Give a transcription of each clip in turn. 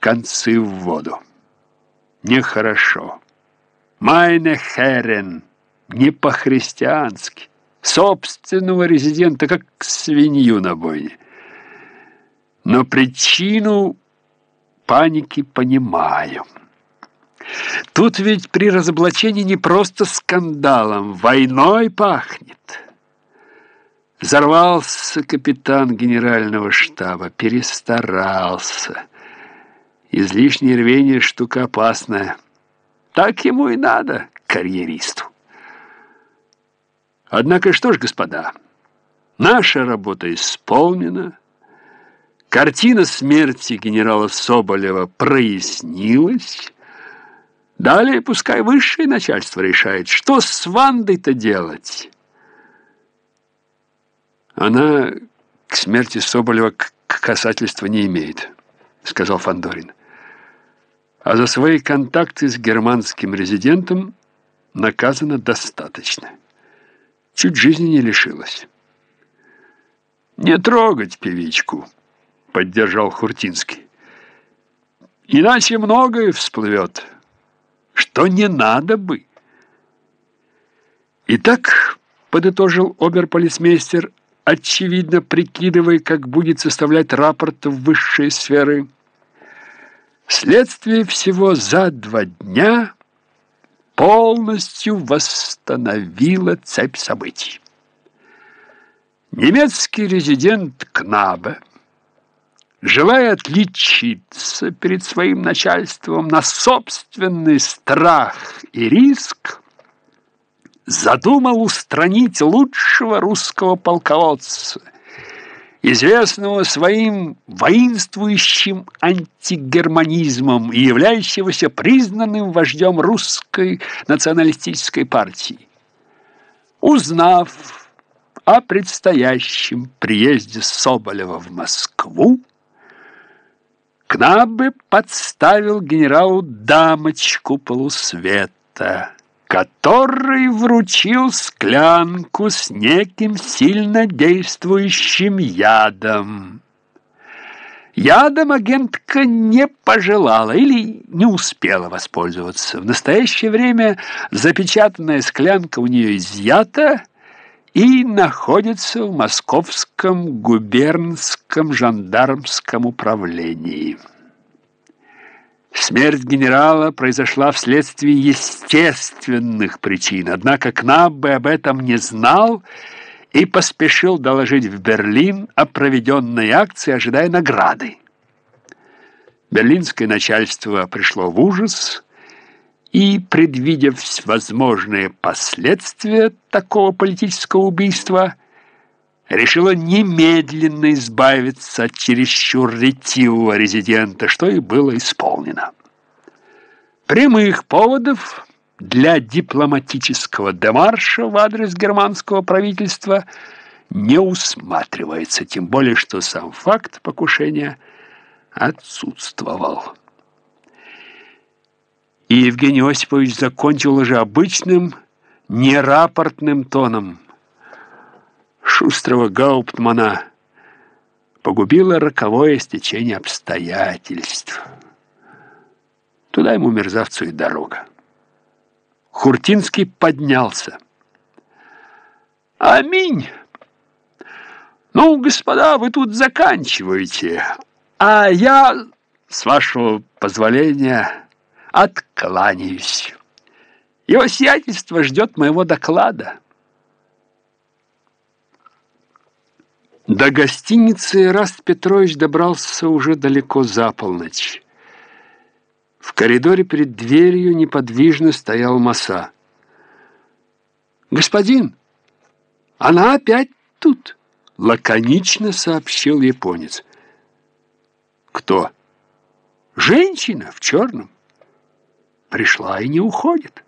концы в воду. Нехорошо. Майне херен, не по-христиански. Собственного резидента, как свинью на бойне. Но причину паники понимаю. Тут ведь при разоблачении не просто скандалом, войной пахнет. Взорвался капитан генерального штаба, перестарался. Излишнее рвение штука опасная. Так ему и надо, карьеристу. Однако что ж, господа, наша работа исполнена. Картина смерти генерала Соболева прояснилась. Далее пускай высшее начальство решает, что с Вандой-то делать. Она к смерти Соболева касательства не имеет, сказал Фандорин. А за свои контакты с германским резидентом наказано достаточно. Чуть жизни не лишилась. «Не трогать певичку», — поддержал Хуртинский. «Иначе многое всплывет, что не надо бы». «Итак», — подытожил оберполицмейстер, очевидно прикидывая, как будет составлять рапорт в высшие сферы, «следствие всего за два дня...» полностью восстановила цепь событий. Немецкий резидент Кнабе, желая отличиться перед своим начальством на собственный страх и риск, задумал устранить лучшего русского полководца – известного своим воинствующим антигерманизмом и являющегося признанным вождем русской националистической партии. Узнав о предстоящем приезде Соболева в Москву, Кнабе подставил генералу дамочку полусвета который вручил склянку с неким сильно действующим ядом. Ядом агентка не пожелала или не успела воспользоваться. В настоящее время запечатанная склянка у нее изъята и находится в московском губернском жандармском управлении. Смерть генерала произошла вследствие естественных причин, однако Кнаббе об этом не знал и поспешил доложить в Берлин о проведенной акции, ожидая награды. Берлинское начальство пришло в ужас и, предвидев возможные последствия такого политического убийства, решила немедленно избавиться от чересчур ретивого резидента, что и было исполнено. Прямых поводов для дипломатического демарша в адрес германского правительства не усматривается, тем более что сам факт покушения отсутствовал. И Евгений Осипович закончил уже обычным, нерапортным тоном – шустрого гауптмана погубило роковое стечение обстоятельств. Туда ему, мерзавцу, и дорога. Хуртинский поднялся. «Аминь! Ну, господа, вы тут заканчиваете, а я, с вашего позволения, откланяюсь. Его сиятельство ждет моего доклада». До гостиницы Раст Петрович добрался уже далеко за полночь. В коридоре перед дверью неподвижно стоял Маса. «Господин, она опять тут!» — лаконично сообщил японец. «Кто?» «Женщина в черном. Пришла и не уходит».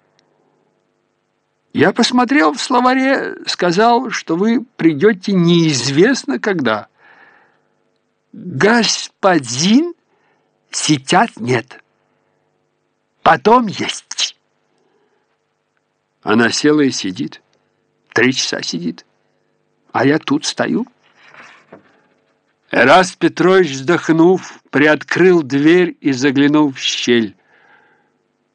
Я посмотрел в словаре, сказал, что вы придете неизвестно когда. Господин сейчас нет. Потом есть. Она села и сидит. Три часа сидит. А я тут стою. Эраст Петрович, вздохнув, приоткрыл дверь и заглянул в щель.